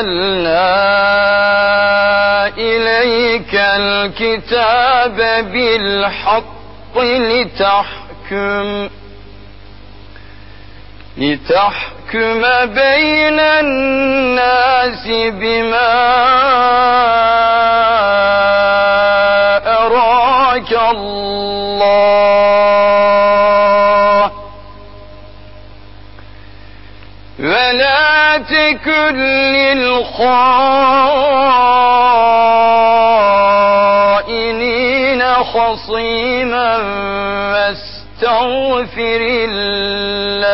أنزلنا إليك الكتاب بالحق لتحكم لتحكم بين الناس بما أراك الله. ولا تكن للخائنين خصيما واستغفر الله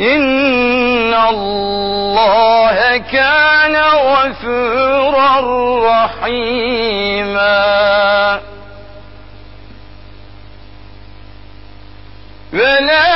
إن الله كان غفورا رحيما ولا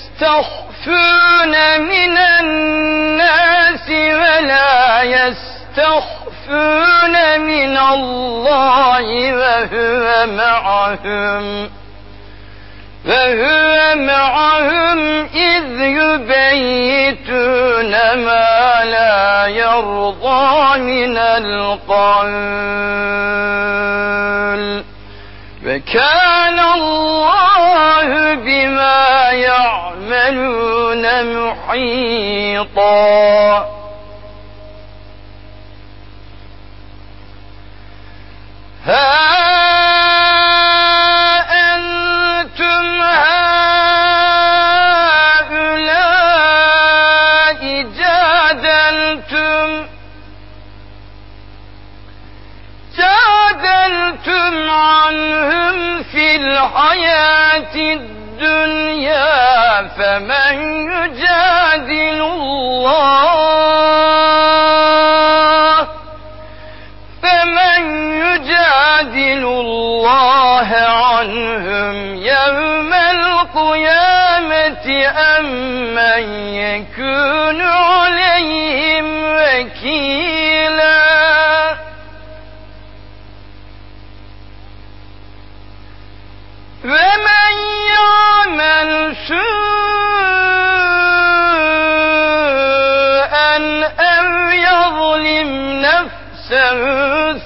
يستخفون من الناس ولا يستخفون من الله وهو معهم. وهو معهم إذ يبيتون ما لا يرضى من القول. وكان الله بما يعملون محيطا. الحياة الدنيا فمن يجادل الله فمن يجادل الله عنهم يوم القيامة أم من يكون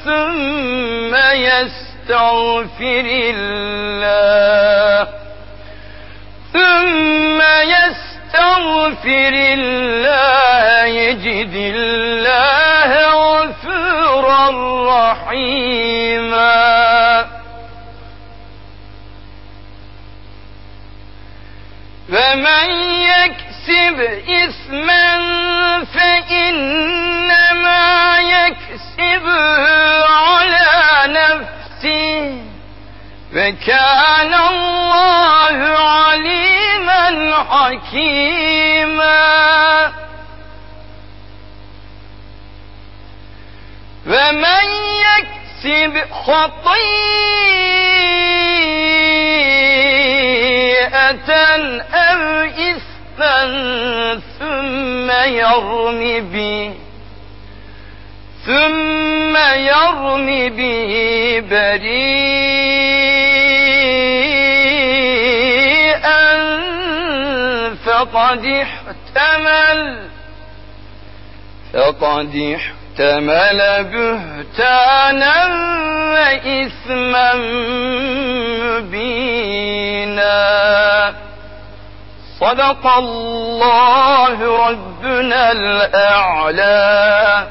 ثم يستغفر الله ثم يستغفر الله يجد الله غفورا رحيما فمن يكسب إثما فإنما يكسبه على نفسه. وكان الله عليما حكيما. ومن يكسب خطيئة أو إثما ثم يرم به ثم يرم به بريئا فقد احتمل فقد احتمل بهتانا وإثما مبينا صدق الله ربنا الأعلى.